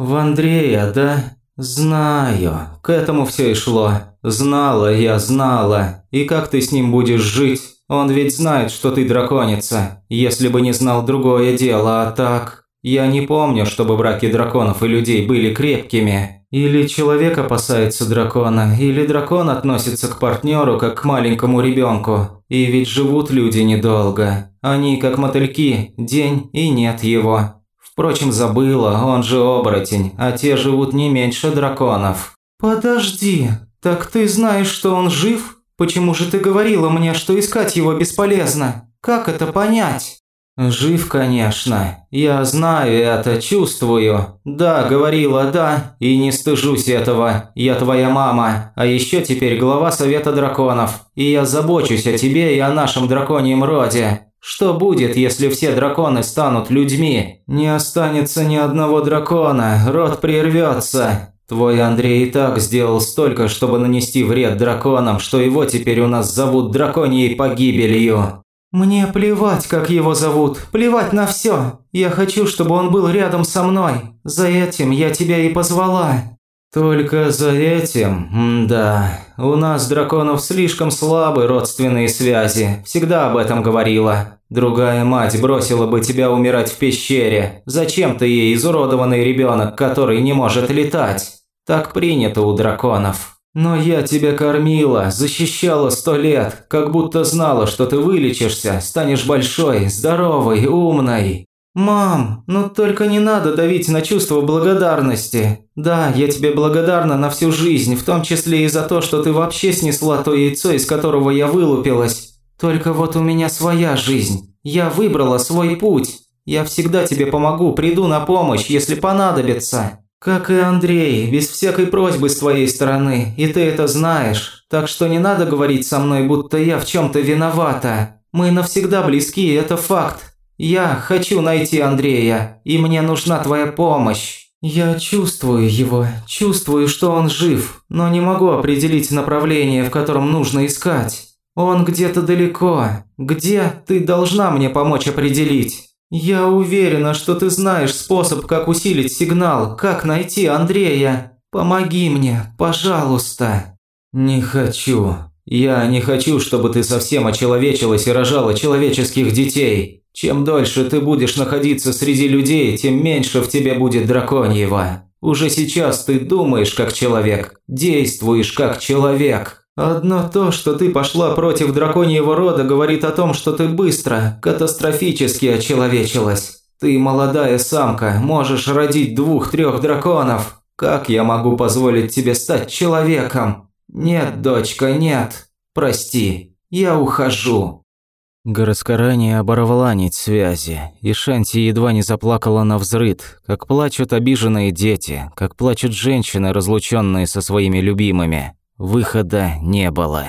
«В Андрея, да? Знаю. К этому все и шло. Знала я, знала. И как ты с ним будешь жить? Он ведь знает, что ты драконица. Если бы не знал другое дело, а так... Я не помню, чтобы браки драконов и людей были крепкими. Или человек опасается дракона, или дракон относится к партнеру как к маленькому ребенку. И ведь живут люди недолго. Они как мотыльки, день и нет его. Впрочем, забыла, он же оборотень, а те живут не меньше драконов. «Подожди, так ты знаешь, что он жив? Почему же ты говорила мне, что искать его бесполезно? Как это понять?» «Жив, конечно. Я знаю это, чувствую. Да, говорила, да, и не стыжусь этого. Я твоя мама, а еще теперь глава Совета Драконов. И я забочусь о тебе и о нашем драконьем роде. Что будет, если все драконы станут людьми? Не останется ни одного дракона, род прервется. Твой Андрей и так сделал столько, чтобы нанести вред драконам, что его теперь у нас зовут драконьей погибелью. «Мне плевать, как его зовут, плевать на все. Я хочу, чтобы он был рядом со мной. За этим я тебя и позвала». «Только за этим? да. У нас, драконов, слишком слабы родственные связи. Всегда об этом говорила. Другая мать бросила бы тебя умирать в пещере. Зачем ты ей изуродованный ребенок, который не может летать? Так принято у драконов». Но я тебя кормила, защищала сто лет, как будто знала, что ты вылечишься, станешь большой, здоровой, умной. Мам, ну только не надо давить на чувство благодарности. Да, я тебе благодарна на всю жизнь, в том числе и за то, что ты вообще снесла то яйцо, из которого я вылупилась. Только вот у меня своя жизнь. Я выбрала свой путь. Я всегда тебе помогу, приду на помощь, если понадобится. «Как и Андрей, без всякой просьбы с твоей стороны, и ты это знаешь. Так что не надо говорить со мной, будто я в чем-то виновата. Мы навсегда близки, это факт. Я хочу найти Андрея, и мне нужна твоя помощь». «Я чувствую его, чувствую, что он жив, но не могу определить направление, в котором нужно искать. Он где-то далеко. Где, ты должна мне помочь определить». «Я уверена, что ты знаешь способ, как усилить сигнал, как найти Андрея. Помоги мне, пожалуйста». «Не хочу. Я не хочу, чтобы ты совсем очеловечилась и рожала человеческих детей. Чем дольше ты будешь находиться среди людей, тем меньше в тебе будет драконьего. Уже сейчас ты думаешь как человек, действуешь как человек». Одно то, что ты пошла против драконьего рода, говорит о том, что ты быстро, катастрофически очеловечилась. Ты молодая самка, можешь родить двух-трех драконов. Как я могу позволить тебе стать человеком? Нет, дочка, нет. Прости, я ухожу. Горосказание оборвала нить связи, и Шанти едва не заплакала на взрыд, как плачут обиженные дети, как плачут женщины, разлученные со своими любимыми. Выхода не было.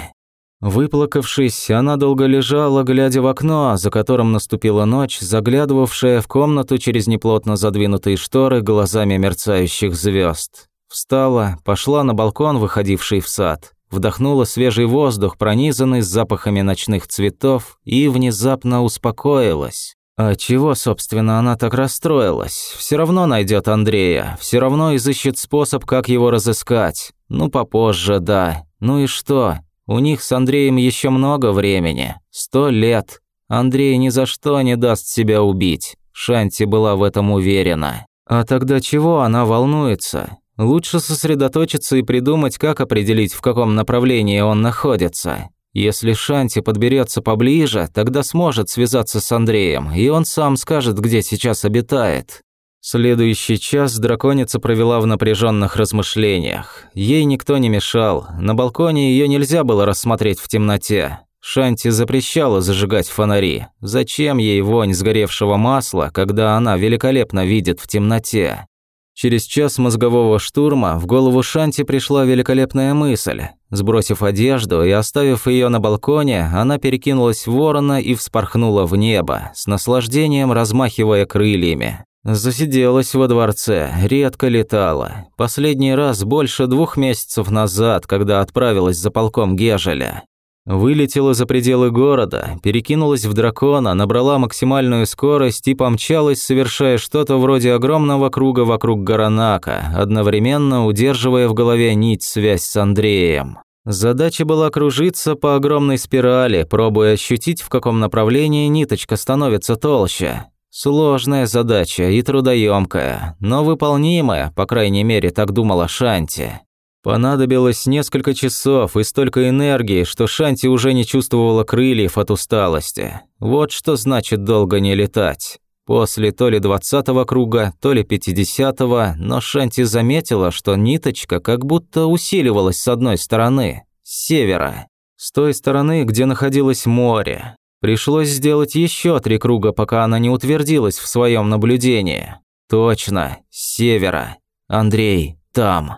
Выплакавшись, она долго лежала, глядя в окно, за которым наступила ночь, заглядывавшая в комнату через неплотно задвинутые шторы глазами мерцающих звезд. Встала, пошла на балкон, выходивший в сад, вдохнула свежий воздух, пронизанный запахами ночных цветов, и внезапно успокоилась. А чего, собственно, она так расстроилась? Все равно найдет Андрея, все равно изыщет способ, как его разыскать. Ну, попозже, да. Ну и что? У них с Андреем еще много времени. Сто лет. Андрей ни за что не даст себя убить. Шанти была в этом уверена. А тогда чего она волнуется? Лучше сосредоточиться и придумать, как определить, в каком направлении он находится. Если Шанти подберется поближе, тогда сможет связаться с Андреем, и он сам скажет, где сейчас обитает. Следующий час драконица провела в напряженных размышлениях. Ей никто не мешал, на балконе ее нельзя было рассмотреть в темноте. Шанти запрещала зажигать фонари. Зачем ей вонь сгоревшего масла, когда она великолепно видит в темноте? Через час мозгового штурма в голову Шанти пришла великолепная мысль. Сбросив одежду и оставив ее на балконе, она перекинулась в ворона и вспорхнула в небо, с наслаждением размахивая крыльями. Засиделась во дворце, редко летала. Последний раз больше двух месяцев назад, когда отправилась за полком Гежеля. Вылетела за пределы города, перекинулась в дракона, набрала максимальную скорость и помчалась, совершая что-то вроде огромного круга вокруг Гаранака, одновременно удерживая в голове нить связь с Андреем. Задача была кружиться по огромной спирали, пробуя ощутить, в каком направлении ниточка становится толще. Сложная задача и трудоемкая, но выполнимая, по крайней мере, так думала Шанти. Понадобилось несколько часов и столько энергии, что Шанти уже не чувствовала крыльев от усталости. Вот что значит долго не летать. После то ли двадцатого круга, то ли пятидесятого, но Шанти заметила, что ниточка как будто усиливалась с одной стороны, с севера. С той стороны, где находилось море. Пришлось сделать еще три круга, пока она не утвердилась в своем наблюдении. Точно, с севера. Андрей, там.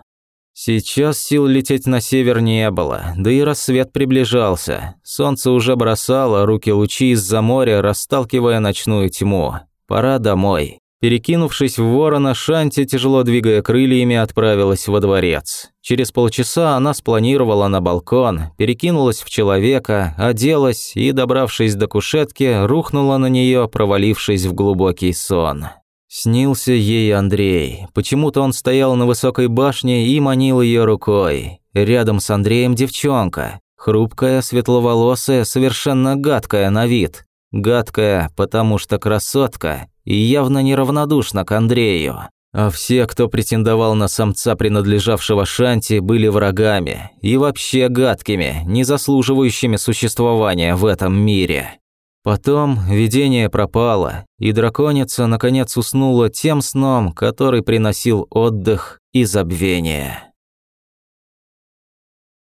Сейчас сил лететь на север не было, да и рассвет приближался. Солнце уже бросало руки лучи из-за моря, расталкивая ночную тьму. Пора домой. Перекинувшись в ворона, Шанти, тяжело двигая крыльями, отправилась во дворец. Через полчаса она спланировала на балкон, перекинулась в человека, оделась и, добравшись до кушетки, рухнула на нее, провалившись в глубокий сон. Снился ей Андрей. Почему-то он стоял на высокой башне и манил ее рукой. Рядом с Андреем девчонка. Хрупкая, светловолосая, совершенно гадкая на вид. Гадкая, потому что красотка и явно неравнодушна к Андрею. А все, кто претендовал на самца, принадлежавшего Шанти, были врагами и вообще гадкими, не заслуживающими существования в этом мире. Потом видение пропало, и драконица наконец уснула тем сном, который приносил отдых и забвение.